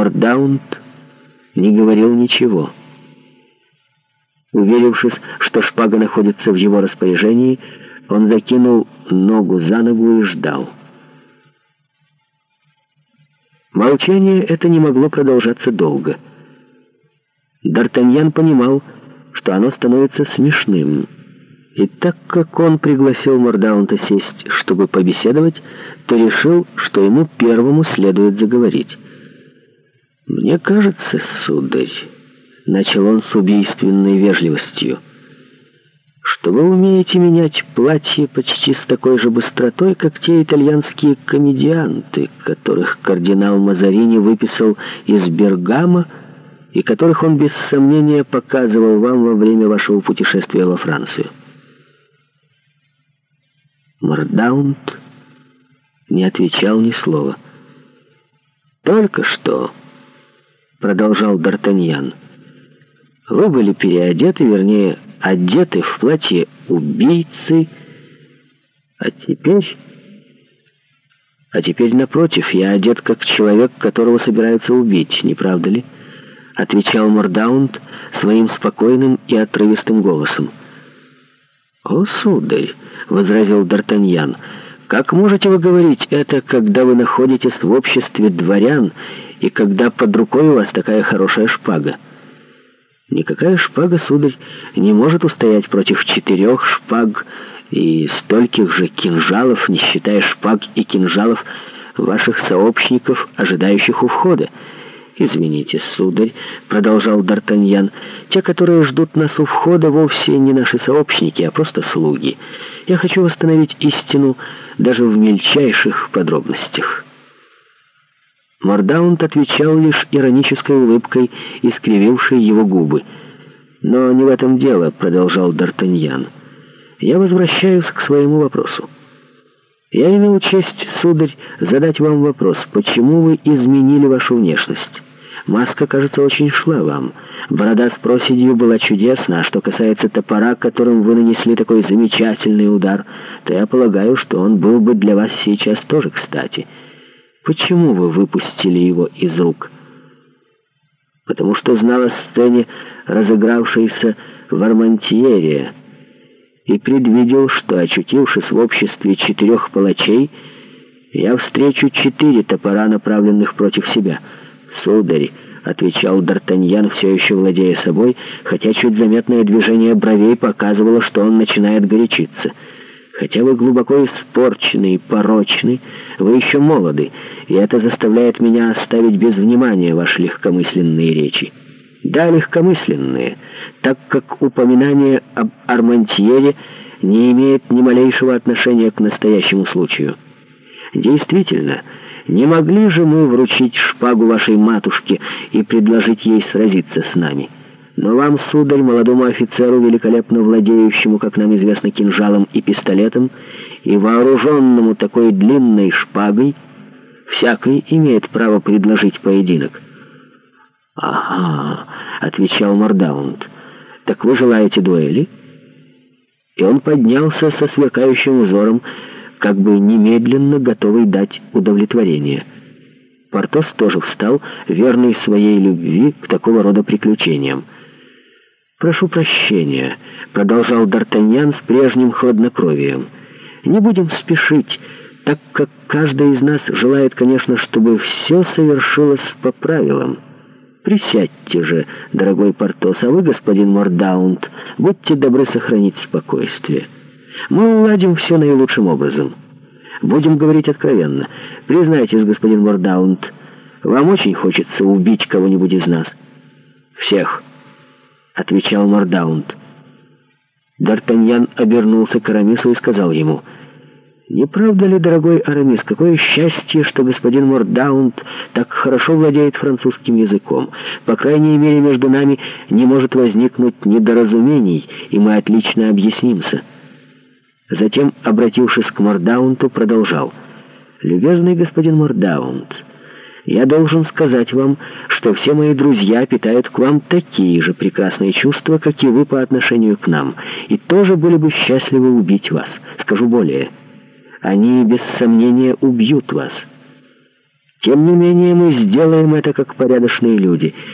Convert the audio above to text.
Мордаунд не говорил ничего. Уверившись, что шпага находится в его распоряжении, он закинул ногу за ногу и ждал. Молчание это не могло продолжаться долго. Д'Артаньян понимал, что оно становится смешным. И так как он пригласил Мордаунта сесть, чтобы побеседовать, то решил, что ему первому следует заговорить. «Мне кажется, сударь», — начал он с убийственной вежливостью, «что вы умеете менять платье почти с такой же быстротой, как те итальянские комедианты, которых кардинал Мазарини выписал из Бергама и которых он без сомнения показывал вам во время вашего путешествия во Францию». Мордаунд не отвечал ни слова. «Только что...» продолжал Д'Артаньян. Вы были переодеты, вернее, одеты в платье убийцы, а теперь... А теперь, напротив, я одет как человек, которого собираются убить, не правда ли? Отвечал Мордаунд своим спокойным и отрывистым голосом. «О, сударь!» — возразил Д'Артаньян. «Как можете вы говорить это, когда вы находитесь в обществе дворян и когда под рукой у вас такая хорошая шпага. Никакая шпага, сударь, не может устоять против четырех шпаг и стольких же кинжалов, не считая шпаг и кинжалов ваших сообщников, ожидающих у входа. «Извините, сударь», — продолжал Д'Артаньян, — «те, которые ждут нас у входа, вовсе не наши сообщники, а просто слуги. Я хочу восстановить истину даже в мельчайших подробностях». Мордаунд отвечал лишь иронической улыбкой, искривившей его губы. «Но не в этом дело», — продолжал Д'Артаньян. «Я возвращаюсь к своему вопросу. Я имел честь, сударь, задать вам вопрос, почему вы изменили вашу внешность?» Маска, кажется, очень шла вам. Борода с проседью была чудесна, а что касается топора, которым вы нанесли такой замечательный удар, то я полагаю, что он был бы для вас сейчас тоже кстати». Почему вы выпустили его из рук? Потому что знал о сцене, разыгравшейся в Армантьере, и предвидел, что, очутившись в обществе четырех палачей, я встречу четыре топора, направленных против себя. Сударь, — отвечал Д'Артаньян, все еще владея собой, хотя чуть заметное движение бровей показывало, что он начинает горячиться — Хотя вы глубоко испорчены и порочны, вы еще молоды, и это заставляет меня оставить без внимания ваши легкомысленные речи. Да, легкомысленные, так как упоминание об Армантьере не имеет ни малейшего отношения к настоящему случаю. Действительно, не могли же мы вручить шпагу вашей матушке и предложить ей сразиться с нами?» Но вам, сударь, молодому офицеру, великолепно владеющему, как нам известно, кинжалом и пистолетом, и вооруженному такой длинной шпагой, всякий имеет право предложить поединок». «Ага», — отвечал Мордаунд, — «так вы желаете дуэли?» И он поднялся со сверкающим узором, как бы немедленно готовый дать удовлетворение. Портос тоже встал, верный своей любви к такого рода приключениям. «Прошу прощения», — продолжал Д'Артаньян с прежним хладнокровием. «Не будем спешить, так как каждый из нас желает, конечно, чтобы все совершилось по правилам. Присядьте же, дорогой Портос, а вы, господин Мордаунд, будьте добры сохранить спокойствие. Мы уладим все наилучшим образом. Будем говорить откровенно. Признайтесь, господин Мордаунд, вам очень хочется убить кого-нибудь из нас. Всех» отвечал Мордаунд. Д'Артаньян обернулся к Арамису и сказал ему, «Не правда ли, дорогой Арамис, какое счастье, что господин Мордаунд так хорошо владеет французским языком. По крайней мере, между нами не может возникнуть недоразумений, и мы отлично объяснимся». Затем, обратившись к Мордаунду, продолжал, «Любезный господин Мордаунд». Я должен сказать вам, что все мои друзья питают к вам такие же прекрасные чувства, как и вы по отношению к нам, и тоже были бы счастливы убить вас. Скажу более, они без сомнения убьют вас. Тем не менее мы сделаем это как порядочные люди —